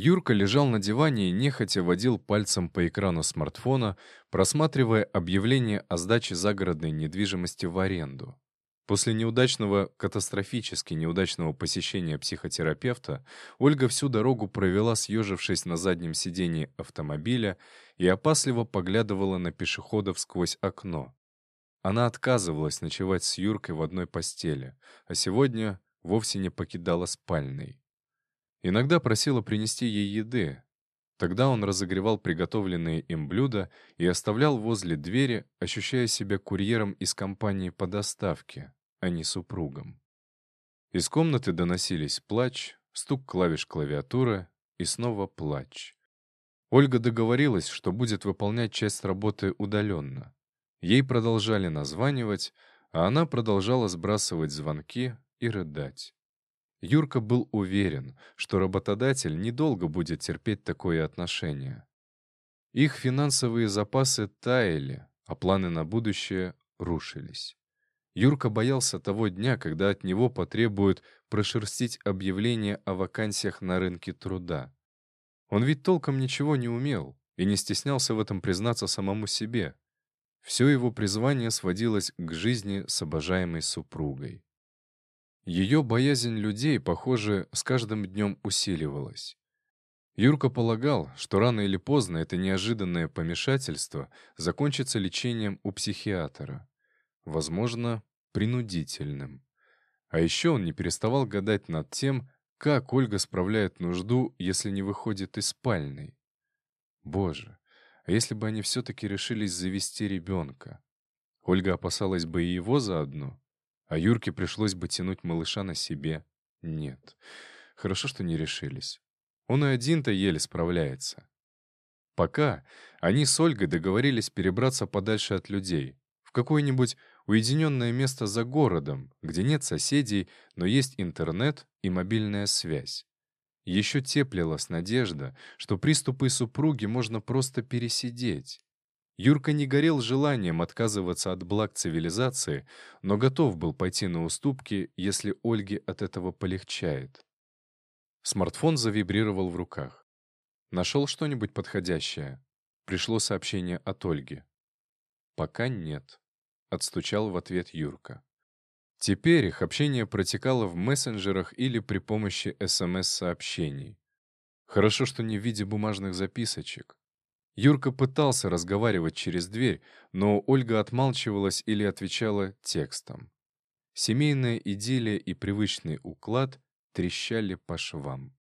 Юрка лежал на диване и нехотя водил пальцем по экрану смартфона, просматривая объявление о сдаче загородной недвижимости в аренду. После неудачного, катастрофически неудачного посещения психотерапевта, Ольга всю дорогу провела, съежившись на заднем сидении автомобиля и опасливо поглядывала на пешеходов сквозь окно. Она отказывалась ночевать с Юркой в одной постели, а сегодня вовсе не покидала спальной. Иногда просила принести ей еды. Тогда он разогревал приготовленные им блюда и оставлял возле двери, ощущая себя курьером из компании по доставке, а не супругом. Из комнаты доносились плач, стук клавиш клавиатуры и снова плач. Ольга договорилась, что будет выполнять часть работы удаленно. Ей продолжали названивать, а она продолжала сбрасывать звонки и рыдать. Юрка был уверен, что работодатель недолго будет терпеть такое отношение. Их финансовые запасы таяли, а планы на будущее рушились. Юрка боялся того дня, когда от него потребуют прошерстить объявление о вакансиях на рынке труда. Он ведь толком ничего не умел и не стеснялся в этом признаться самому себе. Все его призвание сводилось к жизни с обожаемой супругой. Ее боязнь людей, похоже, с каждым днем усиливалась. Юрка полагал, что рано или поздно это неожиданное помешательство закончится лечением у психиатра. Возможно, принудительным. А еще он не переставал гадать над тем, как Ольга справляет нужду, если не выходит из спальной. Боже, а если бы они все-таки решились завести ребенка? Ольга опасалась бы и его заодно. А Юрке пришлось бы тянуть малыша на себе. Нет. Хорошо, что не решились. Он и один-то еле справляется. Пока они с Ольгой договорились перебраться подальше от людей, в какое-нибудь уединенное место за городом, где нет соседей, но есть интернет и мобильная связь. Еще теплилась надежда, что приступы супруги можно просто пересидеть. Юрка не горел желанием отказываться от благ цивилизации, но готов был пойти на уступки, если Ольге от этого полегчает. Смартфон завибрировал в руках. Нашел что-нибудь подходящее? Пришло сообщение от Ольги. «Пока нет», — отстучал в ответ Юрка. Теперь их общение протекало в мессенджерах или при помощи СМС-сообщений. Хорошо, что не в виде бумажных записочек. Юрка пытался разговаривать через дверь, но Ольга отмалчивалась или отвечала текстом. Семейная идиллия и привычный уклад трещали по швам.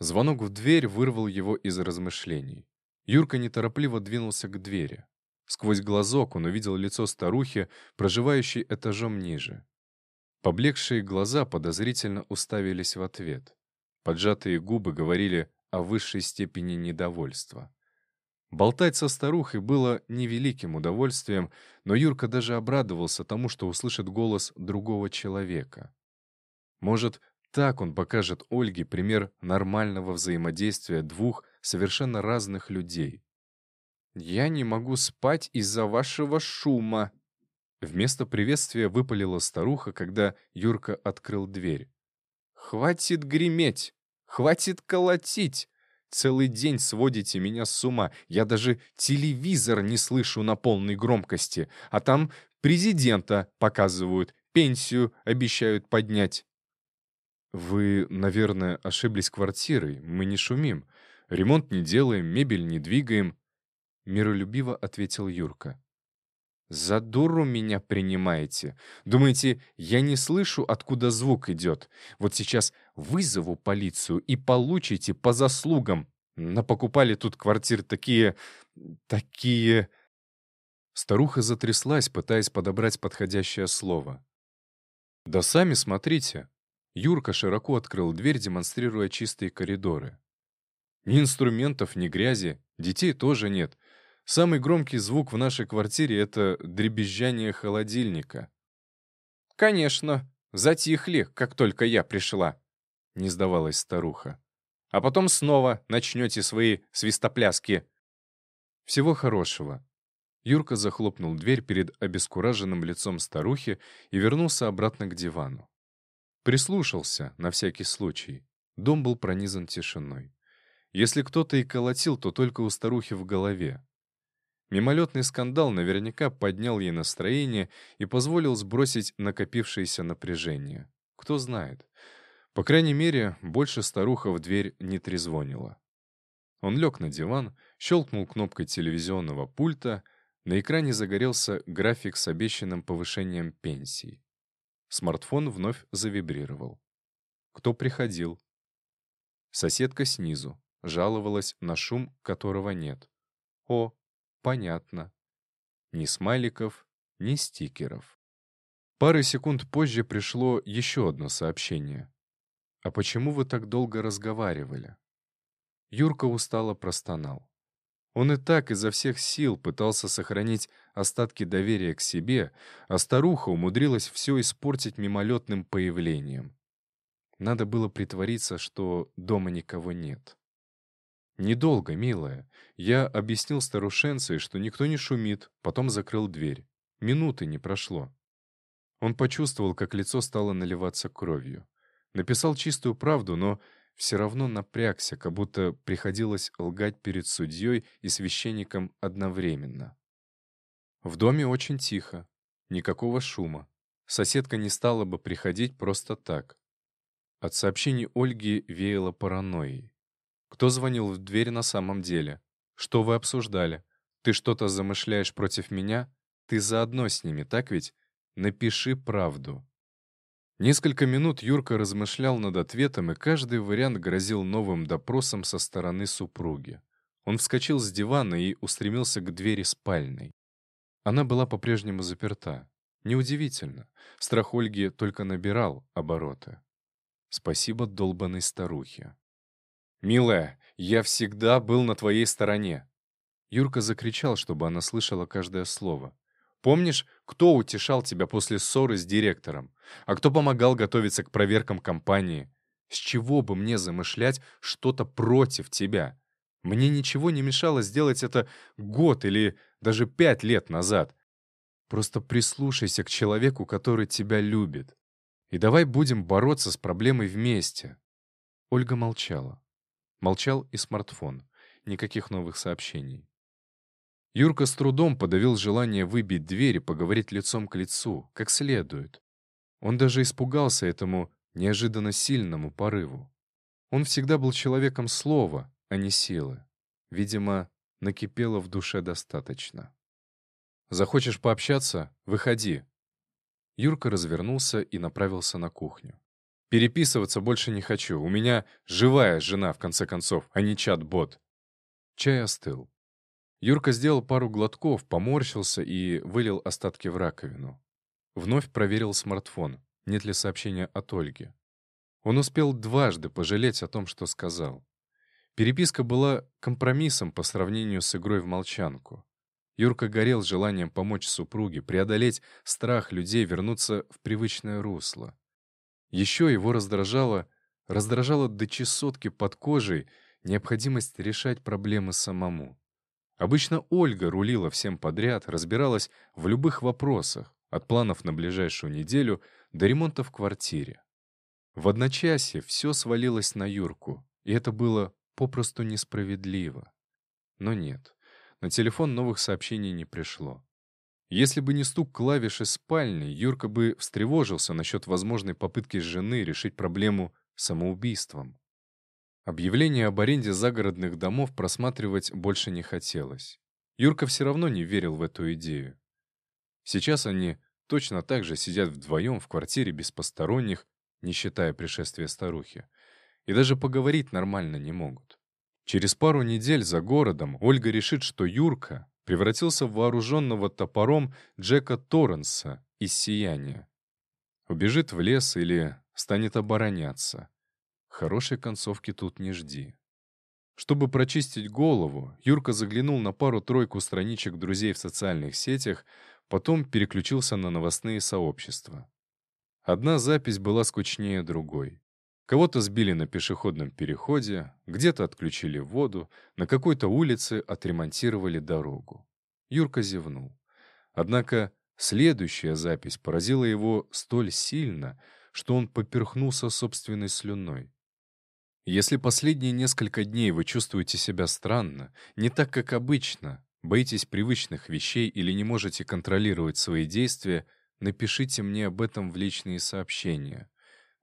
Звонок в дверь вырвал его из размышлений. Юрка неторопливо двинулся к двери. Сквозь глазок он увидел лицо старухи, проживающей этажом ниже. Поблекшие глаза подозрительно уставились в ответ. Поджатые губы говорили о высшей степени недовольства. Болтать со старухой было невеликим удовольствием, но Юрка даже обрадовался тому, что услышит голос другого человека. Может, так он покажет Ольге пример нормального взаимодействия двух совершенно разных людей. «Я не могу спать из-за вашего шума», Вместо приветствия выпалила старуха, когда Юрка открыл дверь. «Хватит греметь! Хватит колотить! Целый день сводите меня с ума. Я даже телевизор не слышу на полной громкости. А там президента показывают, пенсию обещают поднять. Вы, наверное, ошиблись квартирой. Мы не шумим. Ремонт не делаем, мебель не двигаем. Миролюбиво ответил Юрка. «За дуру меня принимаете? Думаете, я не слышу, откуда звук идет? Вот сейчас вызову полицию и получите по заслугам. Напокупали тут квартир такие... такие...» Старуха затряслась, пытаясь подобрать подходящее слово. «Да сами смотрите». Юрка широко открыл дверь, демонстрируя чистые коридоры. «Ни инструментов, ни грязи, детей тоже нет. Самый громкий звук в нашей квартире — это дребезжание холодильника. «Конечно, затихли, как только я пришла», — не сдавалась старуха. «А потом снова начнете свои свистопляски». «Всего хорошего». Юрка захлопнул дверь перед обескураженным лицом старухи и вернулся обратно к дивану. Прислушался, на всякий случай. Дом был пронизан тишиной. Если кто-то и колотил, то только у старухи в голове. Мимолетный скандал наверняка поднял ей настроение и позволил сбросить накопившееся напряжение. Кто знает. По крайней мере, больше старуха в дверь не трезвонила. Он лег на диван, щелкнул кнопкой телевизионного пульта, на экране загорелся график с обещанным повышением пенсий. Смартфон вновь завибрировал. Кто приходил? Соседка снизу жаловалась на шум, которого нет. О, понятно. Ни смайликов, ни стикеров. Пары секунд позже пришло еще одно сообщение. «А почему вы так долго разговаривали?» Юрка устало простонал. Он и так изо всех сил пытался сохранить остатки доверия к себе, а старуха умудрилась все испортить мимолетным появлением. Надо было притвориться, что дома никого нет. «Недолго, милая. Я объяснил старушенце, что никто не шумит, потом закрыл дверь. Минуты не прошло». Он почувствовал, как лицо стало наливаться кровью. Написал чистую правду, но все равно напрягся, как будто приходилось лгать перед судьей и священником одновременно. В доме очень тихо, никакого шума. Соседка не стала бы приходить просто так. От сообщений Ольги веяло паранойей. Кто звонил в дверь на самом деле? Что вы обсуждали? Ты что-то замышляешь против меня? Ты заодно с ними, так ведь? Напиши правду. Несколько минут Юрка размышлял над ответом, и каждый вариант грозил новым допросом со стороны супруги. Он вскочил с дивана и устремился к двери спальной. Она была по-прежнему заперта. Неудивительно. Страх Ольги только набирал обороты. Спасибо долбанной старухе. «Милая, я всегда был на твоей стороне!» Юрка закричал, чтобы она слышала каждое слово. «Помнишь, кто утешал тебя после ссоры с директором? А кто помогал готовиться к проверкам компании? С чего бы мне замышлять что-то против тебя? Мне ничего не мешало сделать это год или даже пять лет назад. Просто прислушайся к человеку, который тебя любит. И давай будем бороться с проблемой вместе». Ольга молчала. Молчал и смартфон. Никаких новых сообщений. Юрка с трудом подавил желание выбить дверь и поговорить лицом к лицу, как следует. Он даже испугался этому неожиданно сильному порыву. Он всегда был человеком слова, а не силы. Видимо, накипело в душе достаточно. «Захочешь пообщаться? Выходи». Юрка развернулся и направился на кухню. Переписываться больше не хочу. У меня живая жена, в конце концов, а не чат-бот. Чай остыл. Юрка сделал пару глотков, поморщился и вылил остатки в раковину. Вновь проверил смартфон, нет ли сообщения от Ольги. Он успел дважды пожалеть о том, что сказал. Переписка была компромиссом по сравнению с игрой в молчанку. Юрка горел желанием помочь супруге, преодолеть страх людей, вернуться в привычное русло. Еще его раздражало, раздражало до чесотки под кожей необходимость решать проблемы самому. Обычно Ольга рулила всем подряд, разбиралась в любых вопросах, от планов на ближайшую неделю до ремонта в квартире. В одночасье все свалилось на Юрку, и это было попросту несправедливо. Но нет, на телефон новых сообщений не пришло. Если бы не стук клавиши спальни, Юрка бы встревожился насчет возможной попытки жены решить проблему самоубийством. Объявление об аренде загородных домов просматривать больше не хотелось. Юрка все равно не верил в эту идею. Сейчас они точно так же сидят вдвоем в квартире без посторонних, не считая пришествия старухи, и даже поговорить нормально не могут. Через пару недель за городом Ольга решит, что Юрка превратился в вооруженного топором Джека Торренса из «Сияния». Убежит в лес или станет обороняться. Хорошей концовки тут не жди. Чтобы прочистить голову, Юрка заглянул на пару-тройку страничек друзей в социальных сетях, потом переключился на новостные сообщества. Одна запись была скучнее другой. Кого-то сбили на пешеходном переходе, где-то отключили воду, на какой-то улице отремонтировали дорогу. Юрка зевнул. Однако следующая запись поразила его столь сильно, что он поперхнулся собственной слюной. Если последние несколько дней вы чувствуете себя странно, не так, как обычно, боитесь привычных вещей или не можете контролировать свои действия, напишите мне об этом в личные сообщения.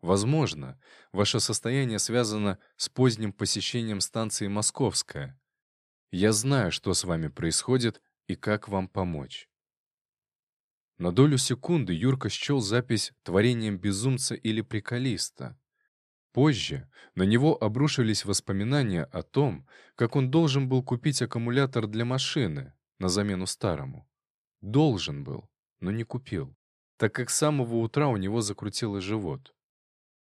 Возможно, ваше состояние связано с поздним посещением станции «Московская». Я знаю, что с вами происходит и как вам помочь. На долю секунды Юрка счел запись творением безумца или приколиста. Позже на него обрушились воспоминания о том, как он должен был купить аккумулятор для машины на замену старому. Должен был, но не купил, так как с самого утра у него закрутило живот.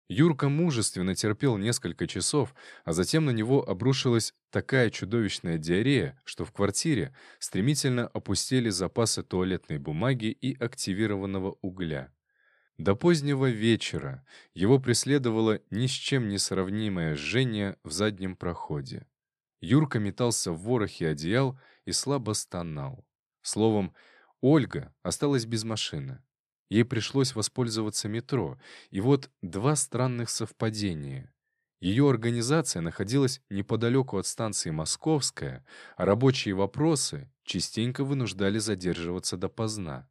Юрка мужественно терпел несколько часов, а затем на него обрушилась такая чудовищная диарея, что в квартире стремительно опустили запасы туалетной бумаги и активированного угля. До позднего вечера его преследовало ни с чем не сравнимое жжение в заднем проходе. Юрка метался в ворохе одеял и слабо стонал. Словом, Ольга осталась без машины. Ей пришлось воспользоваться метро, и вот два странных совпадения. Ее организация находилась неподалеку от станции Московская, а рабочие вопросы частенько вынуждали задерживаться допоздна.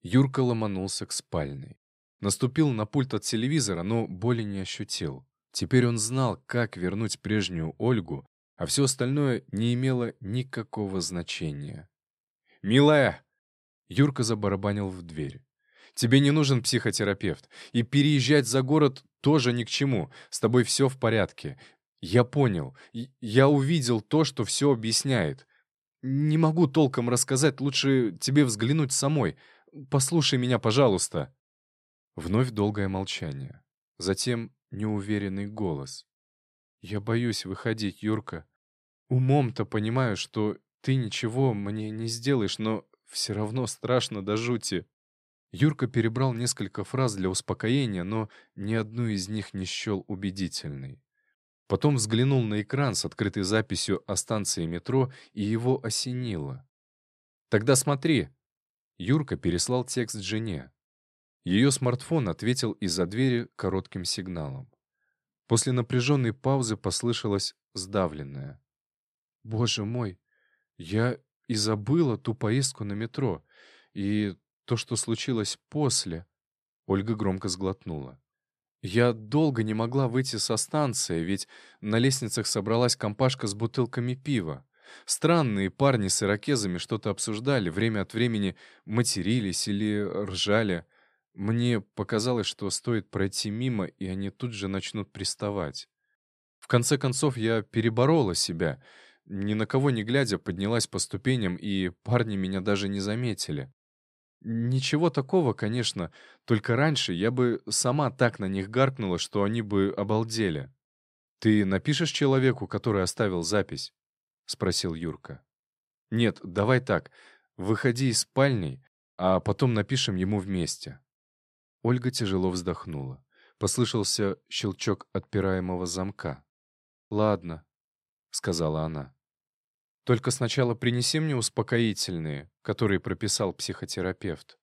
Юрка ломанулся к спальной. Наступил на пульт от телевизора, но боли не ощутил. Теперь он знал, как вернуть прежнюю Ольгу, а все остальное не имело никакого значения. «Милая!» Юрка забарабанил в дверь. «Тебе не нужен психотерапевт. И переезжать за город тоже ни к чему. С тобой все в порядке. Я понял. Я увидел то, что все объясняет. Не могу толком рассказать, лучше тебе взглянуть самой. Послушай меня, пожалуйста». Вновь долгое молчание. Затем неуверенный голос. «Я боюсь выходить, Юрка. Умом-то понимаю, что ты ничего мне не сделаешь, но все равно страшно до жути». Юрка перебрал несколько фраз для успокоения, но ни одну из них не счел убедительной. Потом взглянул на экран с открытой записью о станции метро, и его осенило. «Тогда смотри», Юрка переслал текст жене. Ее смартфон ответил из-за двери коротким сигналом. После напряженной паузы послышалось сдавленное. «Боже мой, я и забыла ту поездку на метро, и то, что случилось после...» Ольга громко сглотнула. «Я долго не могла выйти со станции, ведь на лестницах собралась компашка с бутылками пива. Странные парни с ирокезами что-то обсуждали, время от времени матерились или ржали. Мне показалось, что стоит пройти мимо, и они тут же начнут приставать. В конце концов, я переборола себя. Ни на кого не глядя, поднялась по ступеням, и парни меня даже не заметили. Ничего такого, конечно, только раньше я бы сама так на них гаркнула, что они бы обалдели. «Ты напишешь человеку, который оставил запись?» — спросил Юрка. «Нет, давай так. Выходи из спальни, а потом напишем ему вместе». Ольга тяжело вздохнула. Послышался щелчок отпираемого замка. «Ладно», — сказала она. «Только сначала принеси мне успокоительные, которые прописал психотерапевт».